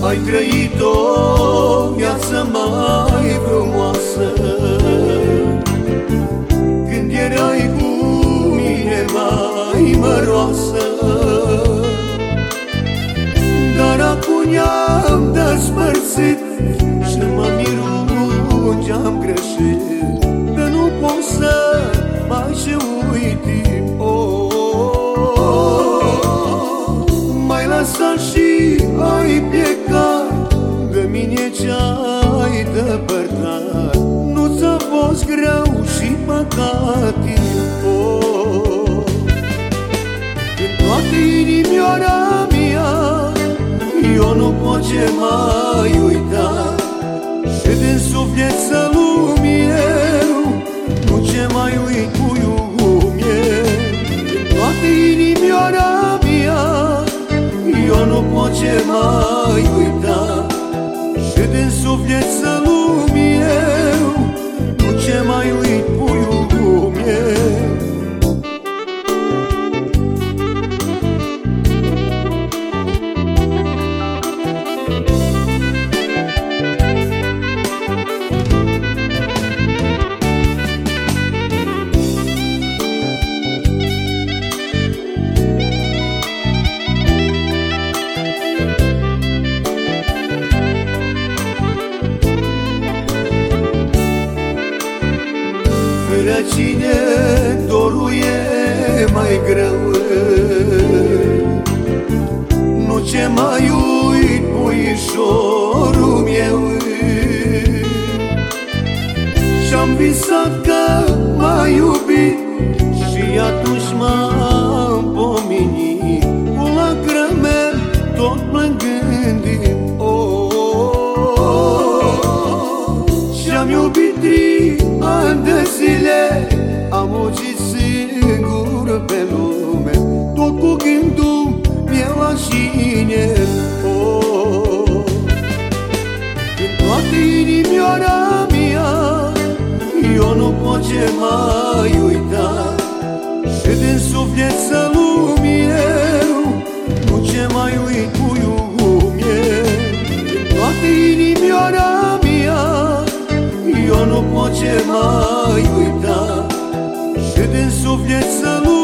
Ai trăit o viață mai frumoasă. Când erai cu mine mai măroasă. Dar acum ne-am despărțit Și mă miru ce-am greșit. Că nu pot să mai și și păcat oh, Când toată inimioara mea Eu nu pot ce mai uita. Și din suflet să eu Nu ce mai uit puiul meu Din toată inimioara mea Eu nu pot ce mai uita. Și din suflet să Fără cine dorul e mai greu Nu ce mai uit puișorul meu Și-am visat că m-ai iubit Și atunci m-am pomenit. Cu lacrime tot plângând oh, oh, oh. Și-am iubit Am muncit singur pe lume Tot cu gândul meu la cine oh. Când toată inimioara mea Eu nu pot ce mai uita Și din suflet să anos